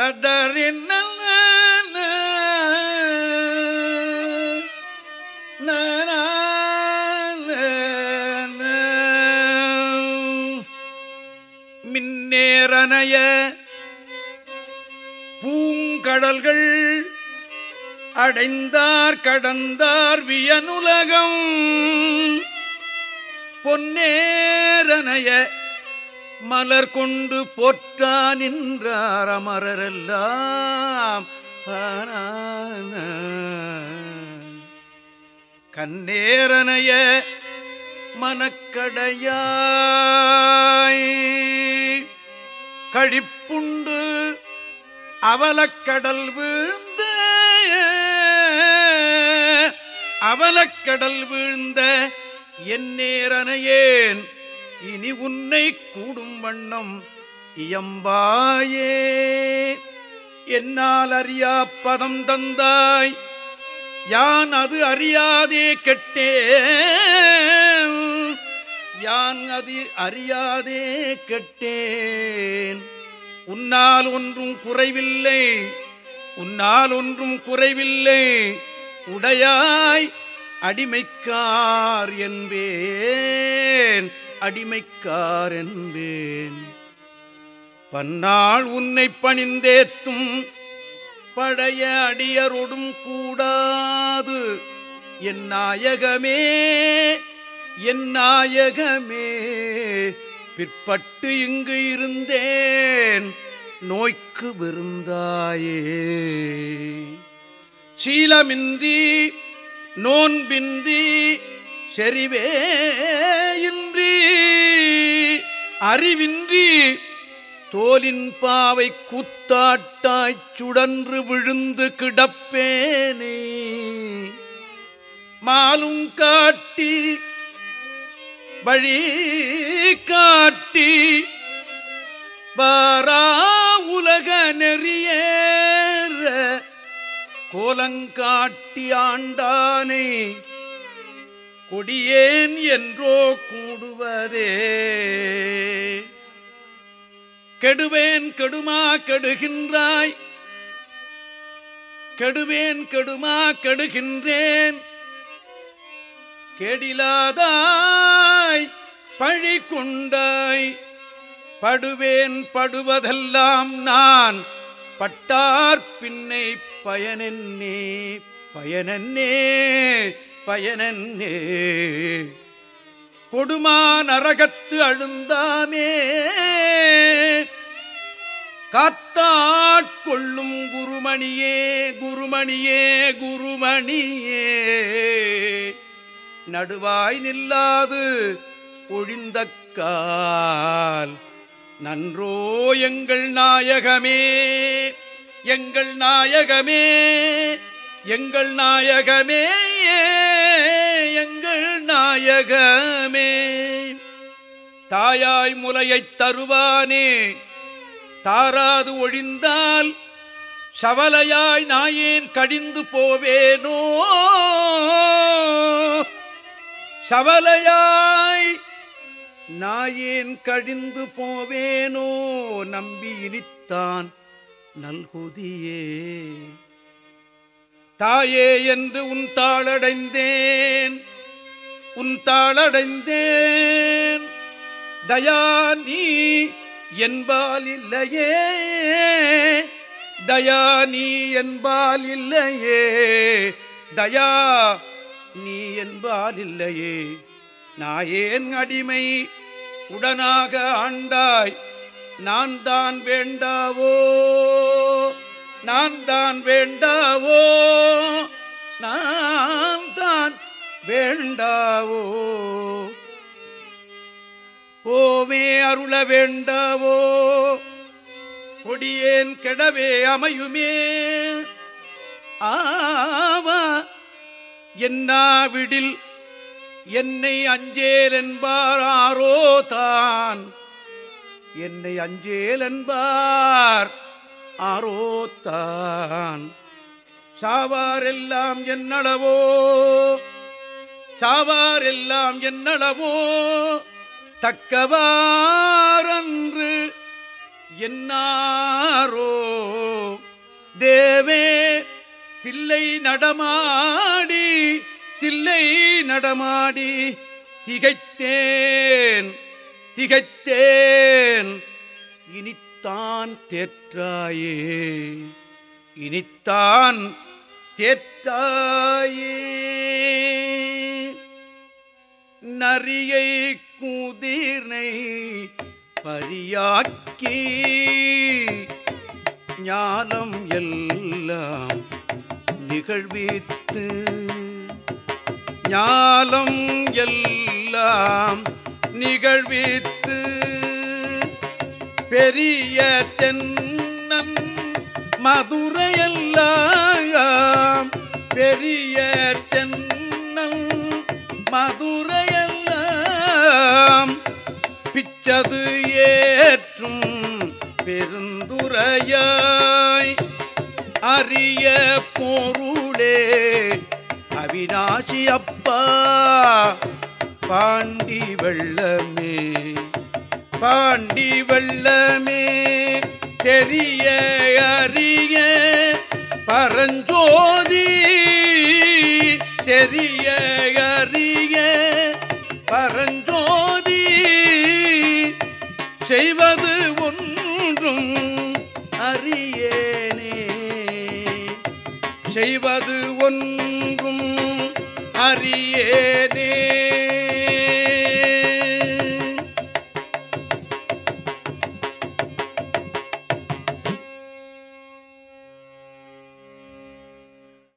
தடரின் மின்னேரனைய பூங்கடல்கள் அடைந்தார் கடந்தார் வியனுலகம். பொன்னேரனைய மலர் கொண்டு போற்றா நின்றார் அமரரெல்லாம். கண்ணேரனைய மனக்கடையாய் கழிப்புண்டு அவலக்கடல் வீழ்ந்த. அவலக்கடல் வீழ்ந்த என் நேரனையேன் இனி உன்னை கூடும் வண்ணம் இயம்பாயே. என்னால் அறியா பதம் தந்தாய். யான் அது அறியாதே கெட்டே யான் அது அறியாதே கெட்டேன். உன்னால் ஒன்றும் குறைவில்லை. உன்னால் ஒன்றும் குறைவில்லை. உடையாய் அடிமைக்கார் என்பேன். அடிமைக்காரென்பேன். பன்னாள் உன்னை பணிந்தேத்தும் பழைய அடியரொடும் கூடாது. என் நாயகமே என் நாயகமே பிற்பட்டு இங்கு இருந்தேன் நோய்க்கு விருந்தாயே. சீலமின்றி நோன்பின்றி செறிவே அறிவின்றி அறிவின்றி தோலின் பாவை கூத்தாட்டாய்ச் சுடன்று விழுந்து கிடப்பேனே. மாலும் காட்டி வழி காட்டி பாரா உலக நெறியேற கோலங்காட்டி ஆண்டானே. கொடியேன் என்றோ கூடுவதே. கெடுவேன் கெடுமா கெடுகின்றாய். கெடுவேன் கெடுமா கெடுகின்றேன். கெடிலாதாய் பழி கொண்டாய். படுவேன் படுவதெல்லாம் நான் பட்டார் பின்னை பயனென்னே பயனென்னே. பயனென்னே? கொடுமா நரகத்து அழுந்தாமே. காத்தாட்கொள்ளும் குருமணியே குருமணியே குருமணியே. நடுவாய் நில்லாது ஒழிந்த கால். நன்றோ எங்கள் நாயகமே எங்கள் நாயகமே எங்கள் நாயகமே. நாயகமே தாயாய் முலையைத் தருவானே. தாராது ஒழிந்தால் சவலையாய் நாயேன் கடிந்து போவேனோ? சவலையாய் நாயேன் கடிந்து போவேனோ? நம்பி இனித்தான் நல்குதியே. தாயே என்று உன் தாளடைந்தேன். உன் தாளடைந்தேன். தயா நீ என்பால் இல்லையே. தயா நீ என்பால் இல்லையே. தயா நீ என்பால் இல்லையே. நாயேன் அடிமை? உடனாக ஆண்டாய். நான் தான் வேண்டாவோ? நான் தான் வேண்டாவோ? நான் வேண்டாவோ? கோவே அருள வேண்டாவோ? கொடியேன் கெடவே அமையுமே? ஆவா என்னாவிடில் என்னை அஞ்சேல் என்பார் ஆரோ தான் என்னை அஞ்சேல் என்பார் ஆரோ தான். சாவாரெல்லாம் என்னளவோ சாவார் எல்லாம் என்னளவோ தக்கவாரன்று என்னாரோ? தேவே தில்லை நடமாடி தில்லை நடமாடி திகைத்தேன் திகைத்தேன். இனித்தான் தேற்றாயே இனித்தான் தேற்றாயே. நரியை குதிரை பரியாக்கி ஞானம் எல்லாம் நிகழ்வித்து ஞானம் எல்லாம் நிகழ்வித்து பெரிய தென்னம் மதுரையெல்லாம் பெரிய தென்னம் மதுரை பிச்சது ஏற்றும் பெருந்துரையாய். அரிய பொருளே அவிநாசி அப்பா பாண்டி வெள்ளமே. பாண்டி வெள்ளமே தெரிய அறிய பரஞ்சோதி. தெரிய அறிய பரஞ்சோதி. செய்வது ஒன்றும் அறியேனே. செய்வது ஒன்றும் அறியேனே.